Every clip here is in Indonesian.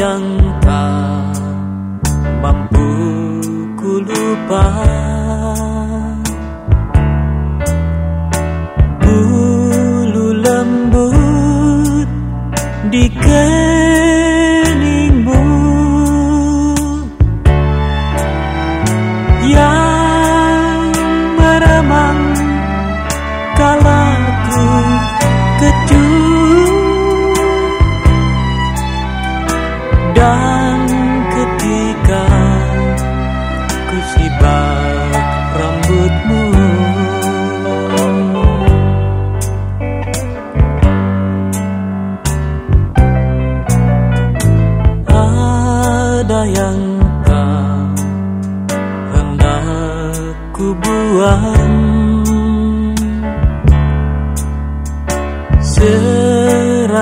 样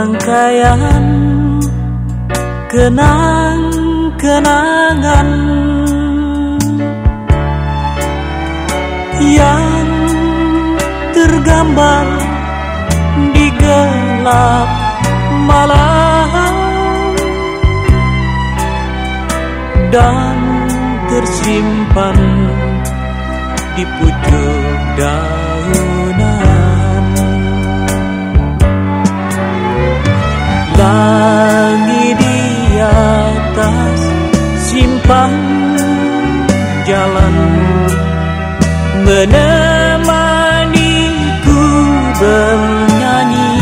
Serangkaian kenang-kenangan yang tergambar di gelap malam dan tersimpan di pucuk daunan menemaniku bernyanyi.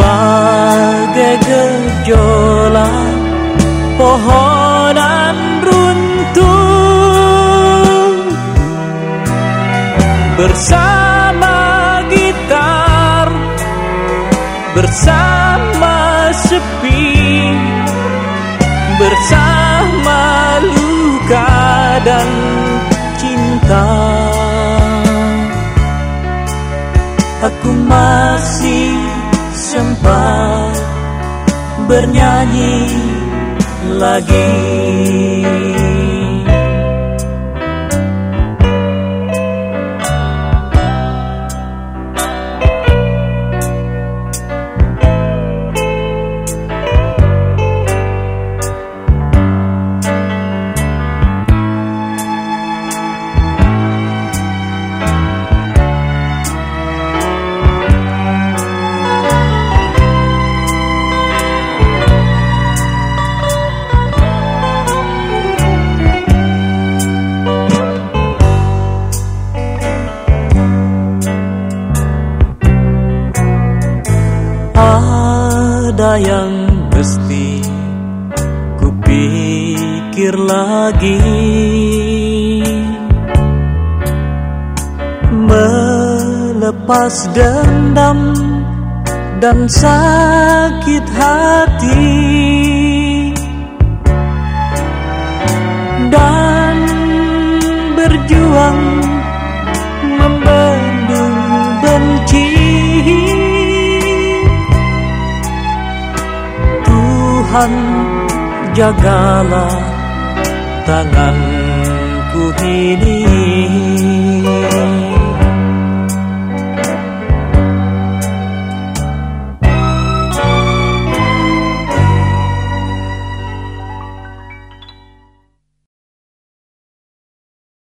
Bagai gejolak pohonan runtuh. Bersama gitar bersama dan cinta. Aku masih sempat bernyanyi lagi yang mesti kupikir lagi. Melepas dendam dan sakit hati Tuhan jagalah tanganku ini